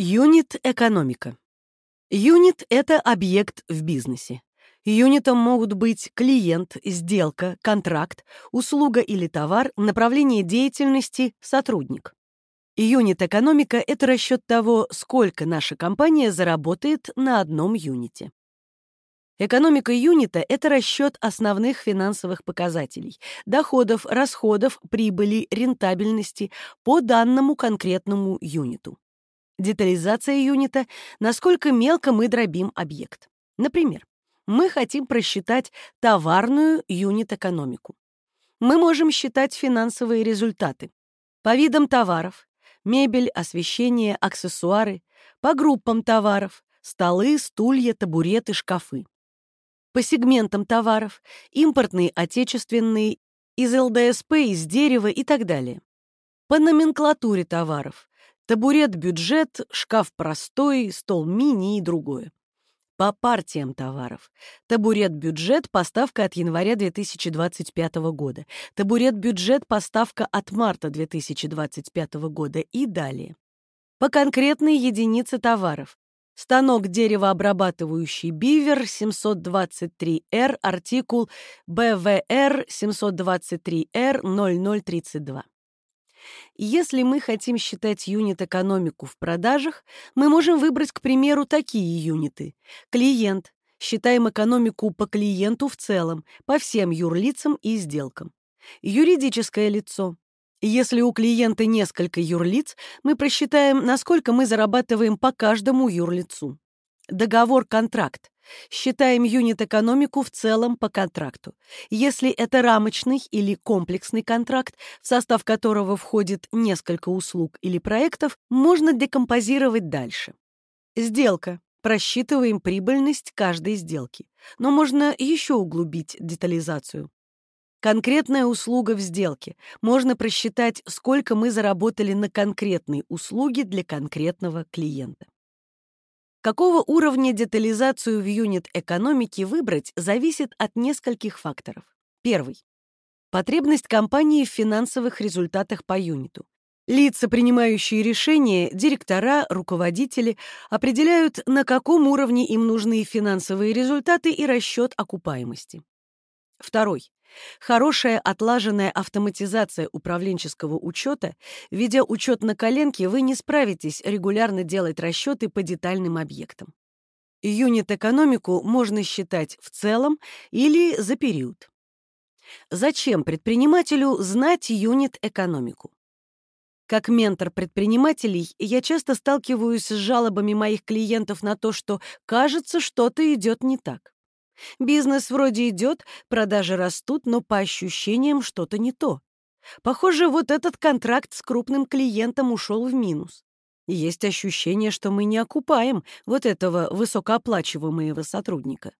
Юнит-экономика. Юнит — это объект в бизнесе. Юнитом могут быть клиент, сделка, контракт, услуга или товар, направление деятельности, сотрудник. Юнит-экономика — это расчет того, сколько наша компания заработает на одном юните. Экономика юнита — это расчет основных финансовых показателей — доходов, расходов, прибыли, рентабельности по данному конкретному юниту. Детализация юнита — насколько мелко мы дробим объект. Например, мы хотим просчитать товарную юнит-экономику. Мы можем считать финансовые результаты по видам товаров, мебель, освещение, аксессуары, по группам товаров, столы, стулья, табуреты, шкафы. По сегментам товаров, импортные, отечественные, из ЛДСП, из дерева и так далее. По номенклатуре товаров, Табурет-бюджет, шкаф простой, стол мини и другое. По партиям товаров. Табурет-бюджет – поставка от января 2025 года. Табурет-бюджет – поставка от марта 2025 года и далее. По конкретной единице товаров. Станок деревообрабатывающий Бивер 723R, артикул БВР 723R 0032. Если мы хотим считать юнит-экономику в продажах, мы можем выбрать, к примеру, такие юниты. Клиент. Считаем экономику по клиенту в целом, по всем юрлицам и сделкам. Юридическое лицо. Если у клиента несколько юрлиц, мы просчитаем, насколько мы зарабатываем по каждому юрлицу. Договор-контракт. Считаем юнит-экономику в целом по контракту. Если это рамочный или комплексный контракт, в состав которого входит несколько услуг или проектов, можно декомпозировать дальше. Сделка. Просчитываем прибыльность каждой сделки. Но можно еще углубить детализацию. Конкретная услуга в сделке. Можно просчитать, сколько мы заработали на конкретной услуге для конкретного клиента. Какого уровня детализацию в юнит экономики выбрать, зависит от нескольких факторов. Первый. Потребность компании в финансовых результатах по юниту. Лица, принимающие решения, директора, руководители, определяют, на каком уровне им нужны финансовые результаты и расчет окупаемости. Второй. Хорошая отлаженная автоматизация управленческого учета, ведя учет на коленке, вы не справитесь регулярно делать расчеты по детальным объектам. Юнит-экономику можно считать в целом или за период. Зачем предпринимателю знать юнит-экономику? Как ментор предпринимателей, я часто сталкиваюсь с жалобами моих клиентов на то, что кажется, что-то идет не так. Бизнес вроде идет, продажи растут, но по ощущениям что-то не то. Похоже, вот этот контракт с крупным клиентом ушел в минус. Есть ощущение, что мы не окупаем вот этого высокооплачиваемого сотрудника.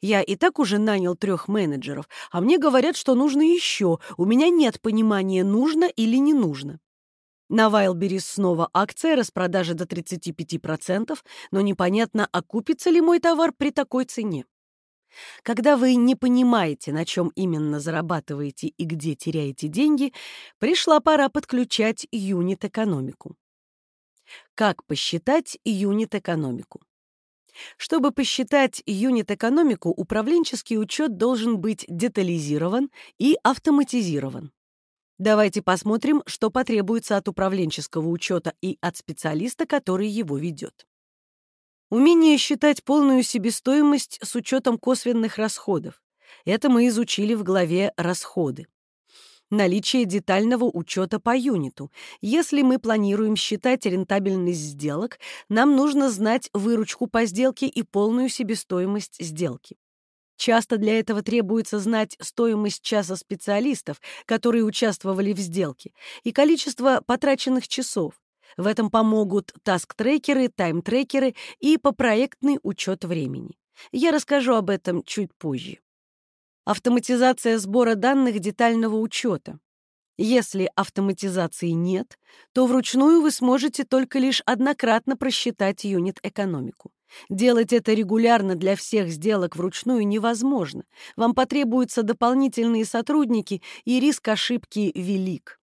Я и так уже нанял трех менеджеров, а мне говорят, что нужно еще. У меня нет понимания, нужно или не нужно. На Wildberries снова акция распродажи до 35%, но непонятно, окупится ли мой товар при такой цене. Когда вы не понимаете, на чем именно зарабатываете и где теряете деньги, пришла пора подключать юнит-экономику. Как посчитать юнит-экономику? Чтобы посчитать юнит-экономику, управленческий учет должен быть детализирован и автоматизирован. Давайте посмотрим, что потребуется от управленческого учета и от специалиста, который его ведет. Умение считать полную себестоимость с учетом косвенных расходов. Это мы изучили в главе «Расходы». Наличие детального учета по юниту. Если мы планируем считать рентабельность сделок, нам нужно знать выручку по сделке и полную себестоимость сделки. Часто для этого требуется знать стоимость часа специалистов, которые участвовали в сделке, и количество потраченных часов, в этом помогут таск-трекеры, тайм-трекеры и попроектный учет времени. Я расскажу об этом чуть позже. Автоматизация сбора данных детального учета. Если автоматизации нет, то вручную вы сможете только лишь однократно просчитать юнит-экономику. Делать это регулярно для всех сделок вручную невозможно. Вам потребуются дополнительные сотрудники, и риск ошибки велик.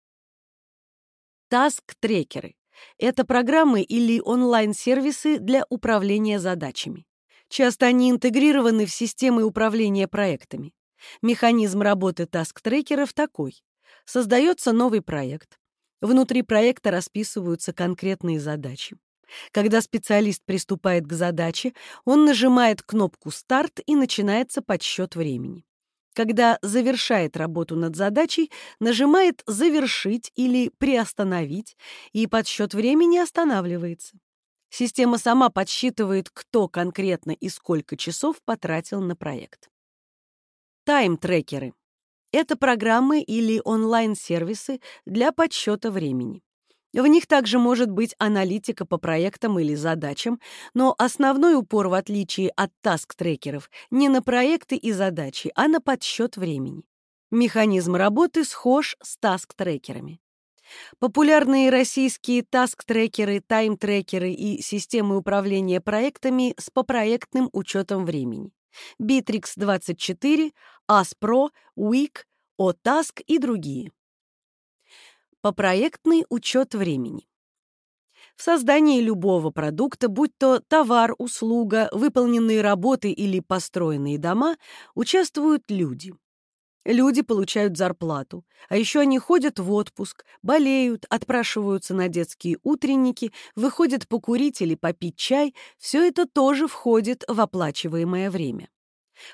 Таск-трекеры — это программы или онлайн-сервисы для управления задачами. Часто они интегрированы в системы управления проектами. Механизм работы таск-трекеров такой. Создается новый проект. Внутри проекта расписываются конкретные задачи. Когда специалист приступает к задаче, он нажимает кнопку «Старт» и начинается подсчет времени. Когда завершает работу над задачей, нажимает «Завершить» или «Приостановить», и подсчет времени останавливается. Система сама подсчитывает, кто конкретно и сколько часов потратил на проект. Тайм-трекеры — это программы или онлайн-сервисы для подсчета времени. В них также может быть аналитика по проектам или задачам, но основной упор, в отличие от таск-трекеров, не на проекты и задачи, а на подсчет времени. Механизм работы схож с таск-трекерами. Популярные российские таск-трекеры, тайм-трекеры и системы управления проектами с попроектным учетом времени. Битрикс24, Аспро, WEEEK, OTask и другие. Попроектный учет времени. В создании любого продукта, будь то товар, услуга, выполненные работы или построенные дома, участвуют люди. Люди получают зарплату, а еще они ходят в отпуск, болеют, отпрашиваются на детские утренники, выходят покурить или попить чай. Все это тоже входит в оплачиваемое время.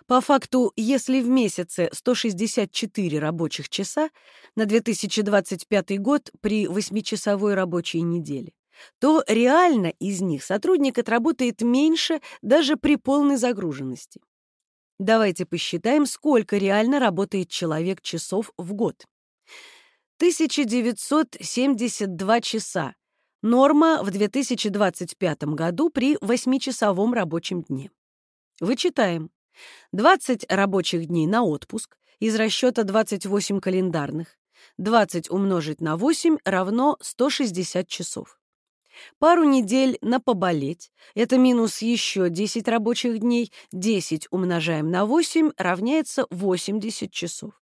По факту, если в месяце 164 рабочих часа на 2025 год при 8-часовой рабочей неделе, то реально из них сотрудник отработает меньше даже при полной загруженности. Давайте посчитаем, сколько реально работает человек часов в год. 1972 часа. Норма в 2025 году при 8-часовом рабочем дне. Вычитаем. 20 рабочих дней на отпуск из расчета 28 календарных. 20 умножить на 8 равно 160 часов. Пару недель на поболеть. Это минус еще 10 рабочих дней. 10 умножаем на 8 равняется 80 часов.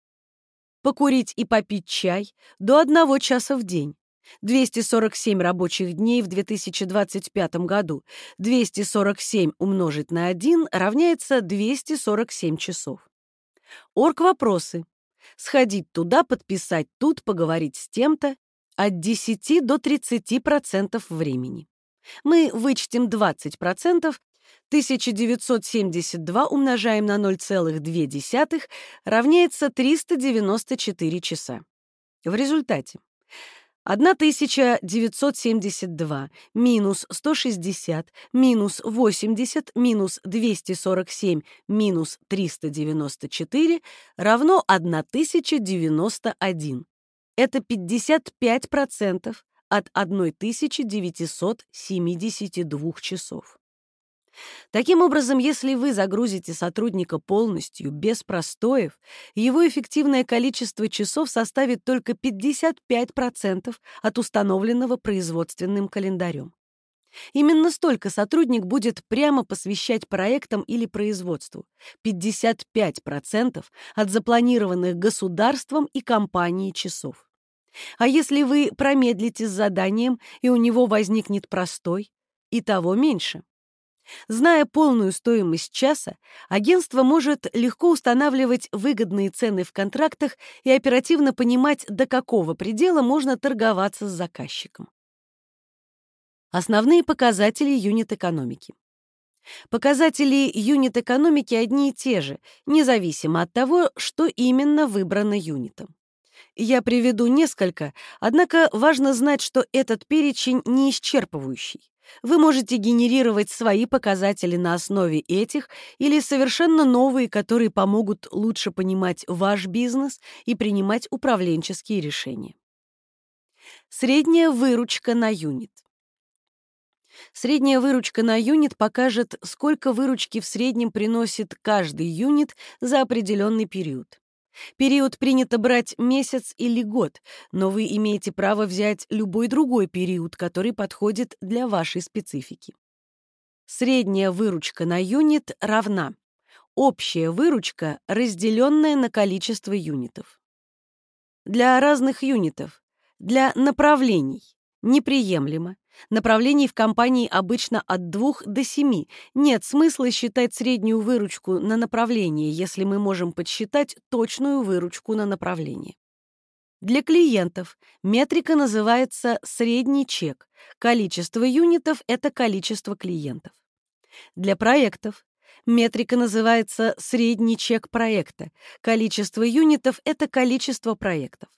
Покурить и попить чай до 1 часа в день. 247 рабочих дней в 2025 году. 247 умножить на 1 равняется 247 часов. Орг-вопросы. Сходить туда, подписать тут, поговорить с тем-то, от 10 до 30% времени. Мы вычтем 20%, 1972 умножаем на 0,2 равняется 394 часа. В результате 1972 минус 160 минус 80 минус 247 минус 394 равно 1091. Это 55% от 1972 часов. Таким образом, если вы загрузите сотрудника полностью, без простоев, его эффективное количество часов составит только 55% от установленного производственным календарем. Именно столько сотрудник будет прямо посвящать проектам или производству. 55% от запланированных государством и компанией часов. А если вы промедлите с заданием, и у него возникнет простой, и того меньше. Зная полную стоимость часа, агентство может легко устанавливать выгодные цены в контрактах и оперативно понимать, до какого предела можно торговаться с заказчиком. Основные показатели юнит-экономики. Показатели юнит-экономики одни и те же, независимо от того, что именно выбрано юнитом. Я приведу несколько, однако важно знать, что этот перечень не исчерпывающий. Вы можете генерировать свои показатели на основе этих или совершенно новые, которые помогут лучше понимать ваш бизнес и принимать управленческие решения. Средняя выручка на юнит. Средняя выручка на юнит покажет, сколько выручки в среднем приносит каждый юнит за определенный период. Период принято брать месяц или год, но вы имеете право взять любой другой период, который подходит для вашей специфики. Средняя выручка на юнит равна общая выручка, разделенная на количество юнитов. Для разных юнитов, для направлений Неприемлемо. Направлений в компании обычно от 2 до 7. Нет смысла считать среднюю выручку на направление, если мы можем подсчитать точную выручку на направление. Для клиентов метрика называется средний чек. Количество юнитов — это количество клиентов. Для проектов метрика называется средний чек проекта. Количество юнитов — это количество проектов.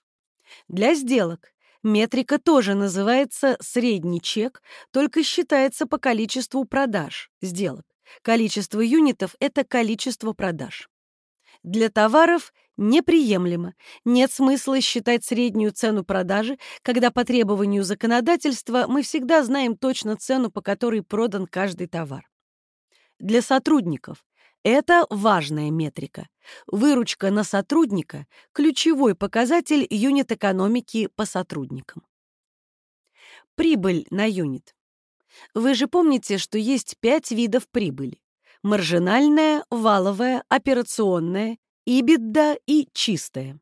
Для сделок метрика тоже называется средний чек, только считается по количеству продаж, сделок. Количество юнитов — это количество продаж. Для товаров неприемлемо. Нет смысла считать среднюю цену продажи, когда по требованию законодательства мы всегда знаем точно цену, по которой продан каждый товар. Для сотрудников это важная метрика. Выручка на сотрудника – ключевой показатель юнит-экономики по сотрудникам. Прибыль на юнит. Вы же помните, что есть пять видов прибыли маржинальная, валовая, операционная, ибидда и чистая.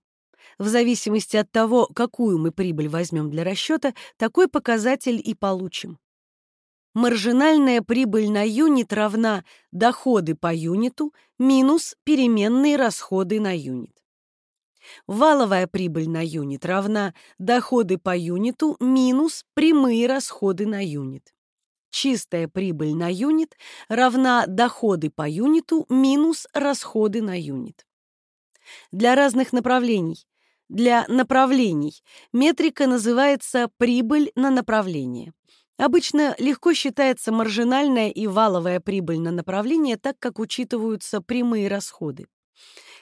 В зависимости от того, какую мы прибыль возьмем для расчета, такой показатель и получим. Маржинальная прибыль на юнит равна доходы по юниту минус переменные расходы на юнит. Валовая прибыль на юнит равна доходы по юниту минус прямые расходы на юнит. Чистая прибыль на юнит равна доходы по юниту минус расходы на юнит. Для разных направлений. Для направлений метрика называется прибыль на направление. Обычно легко считается маржинальная и валовая прибыль на направление, так как учитываются прямые расходы.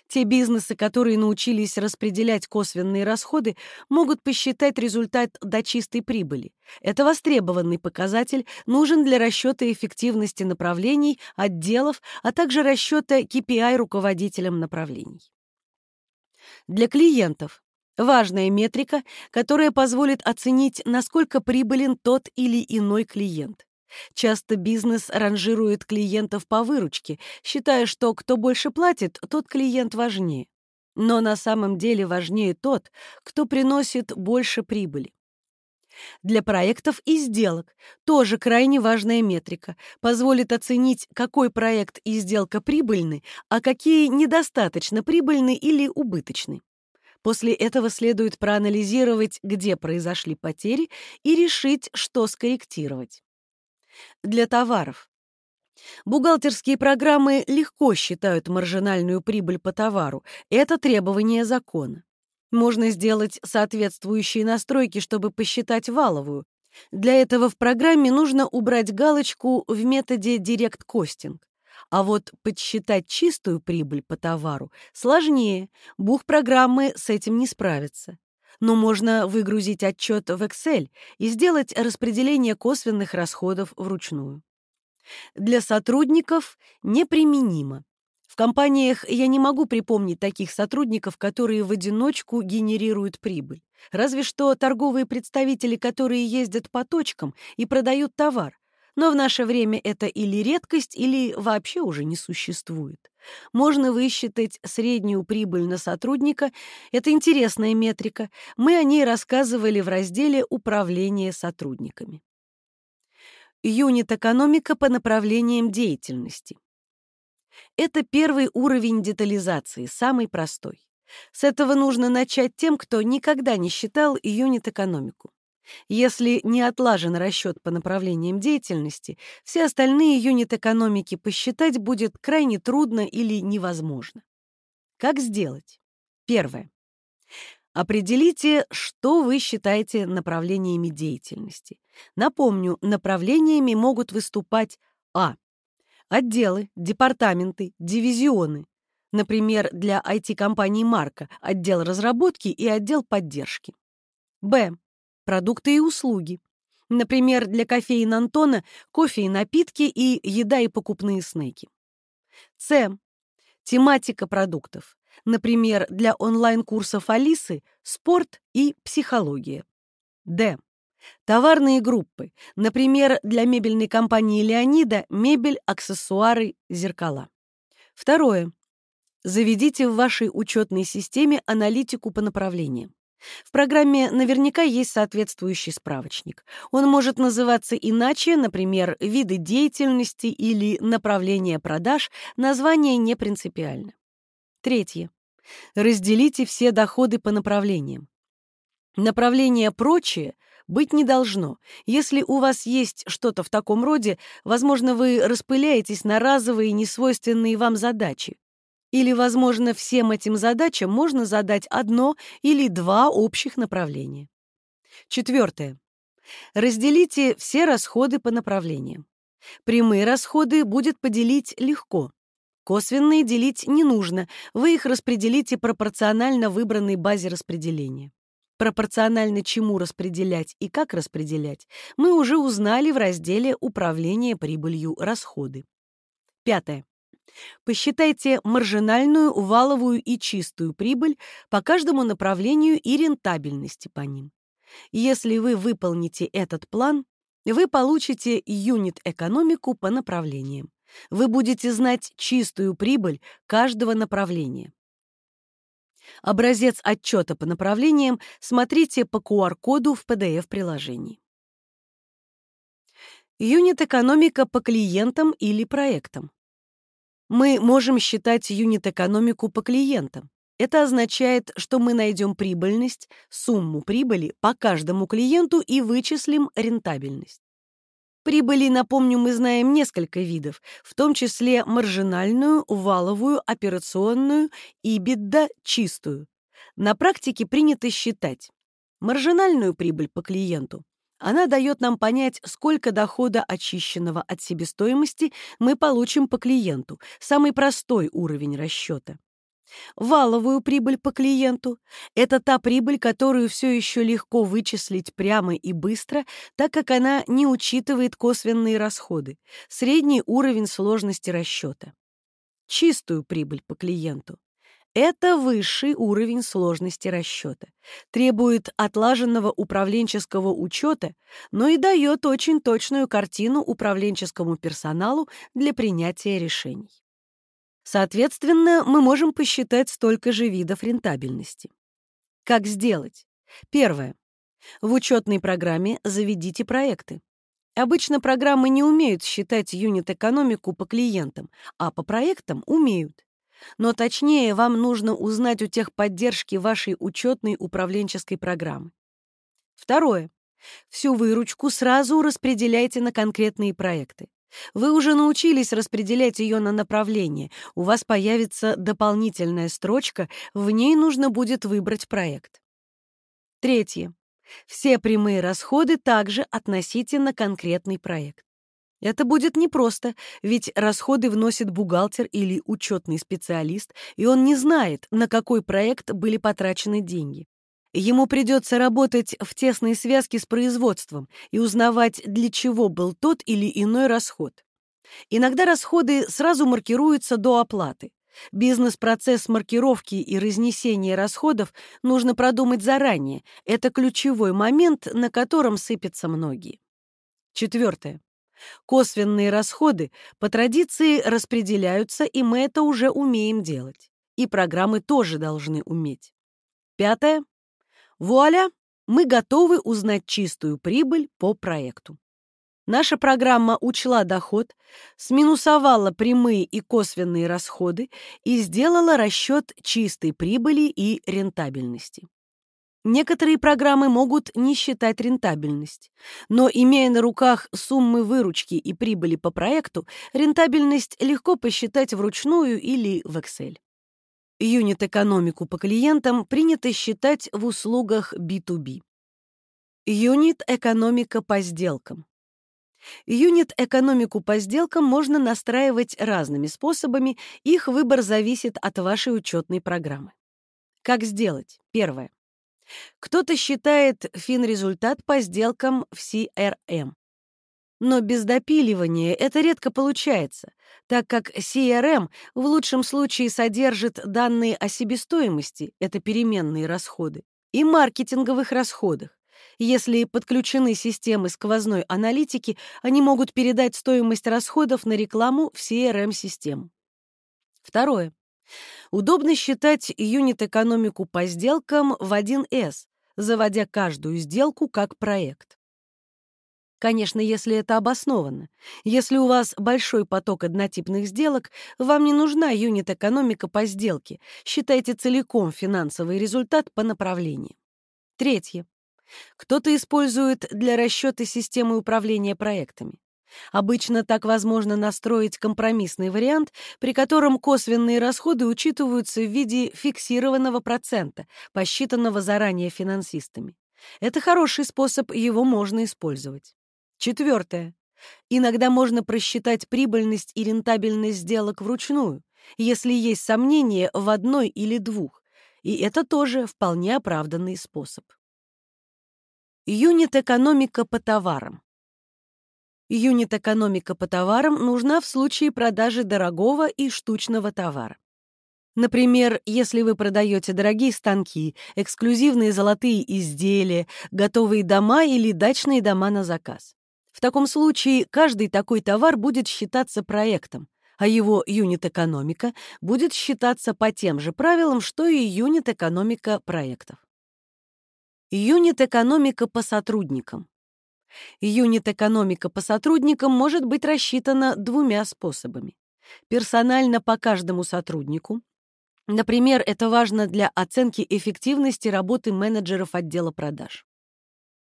Те бизнесы, которые научились распределять косвенные расходы, могут посчитать результат до чистой прибыли. Это востребованный показатель, нужен для расчета эффективности направлений, отделов, а также расчета KPI руководителям направлений. Для клиентов важная метрика, которая позволит оценить, насколько прибылен тот или иной клиент. Часто бизнес ранжирует клиентов по выручке, считая, что кто больше платит, тот клиент важнее. Но на самом деле важнее тот, кто приносит больше прибыли. Для проектов и сделок тоже крайне важная метрика, позволит оценить, какой проект и сделка прибыльны, а какие недостаточно прибыльны или убыточны. После этого следует проанализировать, где произошли потери, и решить, что скорректировать для товаров. Бухгалтерские программы легко считают маржинальную прибыль по товару. Это требование закона. Можно сделать соответствующие настройки, чтобы посчитать валовую. Для этого в программе нужно убрать галочку в методе Direct Costing. А вот подсчитать чистую прибыль по товару сложнее, бух программы с этим не справится но можно выгрузить отчет в Excel и сделать распределение косвенных расходов вручную. Для сотрудников неприменимо. В компаниях я не могу припомнить таких сотрудников, которые в одиночку генерируют прибыль. Разве что торговые представители, которые ездят по точкам и продают товар, но в наше время это или редкость, или вообще уже не существует. Можно высчитать среднюю прибыль на сотрудника. Это интересная метрика. Мы о ней рассказывали в разделе «Управление сотрудниками». Юнит-экономика по направлениям деятельности. Это первый уровень детализации, самый простой. С этого нужно начать тем, кто никогда не считал юнит-экономику. Если не отлажен расчет по направлениям деятельности, все остальные юнит экономики посчитать будет крайне трудно или невозможно. Как сделать? Первое. Определите, что вы считаете направлениями деятельности. Напомню, направлениями могут выступать а. Отделы, департаменты, дивизионы. Например, для IT-компании «Марка» отдел разработки и отдел поддержки. Б продукты и услуги. Например, для кофеин Антона кофе и напитки и еда и покупные снеки. С. Тематика продуктов. Например, для онлайн-курсов Алисы спорт и психология. Д. Товарные группы. Например, для мебельной компании Леонида мебель, аксессуары, зеркала. Второе. Заведите в вашей учетной системе аналитику по направлениям. В программе наверняка есть соответствующий справочник. Он может называться иначе, например, виды деятельности или направление продаж, название не принципиально. Третье. Разделите все доходы по направлениям. Направление «прочее» быть не должно. Если у вас есть что-то в таком роде, возможно, вы распыляетесь на разовые несвойственные вам задачи. Или, возможно, всем этим задачам можно задать одно или два общих направления. Четвертое. Разделите все расходы по направлениям. Прямые расходы будет поделить легко. Косвенные делить не нужно, вы их распределите пропорционально выбранной базе распределения. Пропорционально чему распределять и как распределять, мы уже узнали в разделе «Управление прибылью. Расходы». Пятое. Посчитайте маржинальную, валовую и чистую прибыль по каждому направлению и рентабельности по ним. Если вы выполните этот план, вы получите юнит-экономику по направлениям. Вы будете знать чистую прибыль каждого направления. Образец отчета по направлениям смотрите по QR-коду в PDF-приложении. Юнит-экономика по клиентам или проектам. Мы можем считать юнит-экономику по клиентам. Это означает, что мы найдем прибыльность, сумму прибыли по каждому клиенту и вычислим рентабельность. Прибыли, напомню, мы знаем несколько видов, в том числе маржинальную, валовую, операционную и бедда чистую. На практике принято считать маржинальную прибыль по клиенту она дает нам понять, сколько дохода очищенного от себестоимости мы получим по клиенту, самый простой уровень расчета. Валовую прибыль по клиенту – это та прибыль, которую все еще легко вычислить прямо и быстро, так как она не учитывает косвенные расходы, средний уровень сложности расчета. Чистую прибыль по клиенту это высший уровень сложности расчета, требует отлаженного управленческого учета, но и дает очень точную картину управленческому персоналу для принятия решений. Соответственно, мы можем посчитать столько же видов рентабельности. Как сделать? Первое. В учетной программе заведите проекты. Обычно программы не умеют считать юнит-экономику по клиентам, а по проектам умеют. Но точнее вам нужно узнать у техподдержки вашей учетной управленческой программы. Второе. Всю выручку сразу распределяйте на конкретные проекты. Вы уже научились распределять ее на направление. У вас появится дополнительная строчка, в ней нужно будет выбрать проект. Третье. Все прямые расходы также относите на конкретный проект. Это будет непросто, ведь расходы вносит бухгалтер или учетный специалист, и он не знает, на какой проект были потрачены деньги. Ему придется работать в тесной связке с производством и узнавать, для чего был тот или иной расход. Иногда расходы сразу маркируются до оплаты. Бизнес-процесс маркировки и разнесения расходов нужно продумать заранее. Это ключевой момент, на котором сыпятся многие. Четвертое. Косвенные расходы по традиции распределяются, и мы это уже умеем делать. И программы тоже должны уметь. Пятое. Вуаля! Мы готовы узнать чистую прибыль по проекту. Наша программа учла доход, сминусовала прямые и косвенные расходы и сделала расчет чистой прибыли и рентабельности. Некоторые программы могут не считать рентабельность, но, имея на руках суммы выручки и прибыли по проекту, рентабельность легко посчитать вручную или в Excel. Юнит-экономику по клиентам принято считать в услугах B2B. Юнит-экономика по сделкам. Юнит-экономику по сделкам можно настраивать разными способами, их выбор зависит от вашей учетной программы. Как сделать? Первое. Кто-то считает фин-результат по сделкам в CRM. Но без допиливания это редко получается, так как CRM в лучшем случае содержит данные о себестоимости, это переменные расходы, и маркетинговых расходах. Если подключены системы сквозной аналитики, они могут передать стоимость расходов на рекламу в CRM-систему. Второе. Удобно считать юнит-экономику по сделкам в 1С, заводя каждую сделку как проект. Конечно, если это обосновано. Если у вас большой поток однотипных сделок, вам не нужна юнит-экономика по сделке. Считайте целиком финансовый результат по направлениям. Третье. Кто-то использует для расчета системы управления проектами. Обычно так возможно настроить компромиссный вариант, при котором косвенные расходы учитываются в виде фиксированного процента, посчитанного заранее финансистами. Это хороший способ, его можно использовать. Четвертое. Иногда можно просчитать прибыльность и рентабельность сделок вручную, если есть сомнения в одной или двух, и это тоже вполне оправданный способ. Юнит-экономика по товарам. Юнит-экономика по товарам нужна в случае продажи дорогого и штучного товара. Например, если вы продаете дорогие станки, эксклюзивные золотые изделия, готовые дома или дачные дома на заказ. В таком случае каждый такой товар будет считаться проектом, а его юнит-экономика будет считаться по тем же правилам, что и юнит-экономика проектов. Юнит-экономика по сотрудникам. Юнит-экономика по сотрудникам может быть рассчитана двумя способами. Персонально по каждому сотруднику. Например, это важно для оценки эффективности работы менеджеров отдела продаж.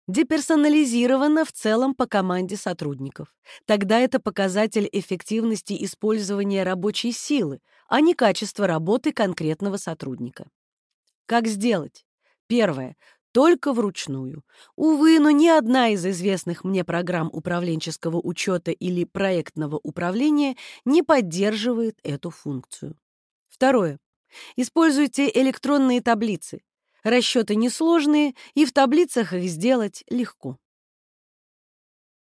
Деперсонализировано в целом по команде сотрудников. Тогда это показатель эффективности использования рабочей силы, а не качества работы конкретного сотрудника. Как сделать? Первое только вручную. Увы, но ни одна из известных мне программ управленческого учета или проектного управления не поддерживает эту функцию. Второе. Используйте электронные таблицы. Расчеты несложные, и в таблицах их сделать легко.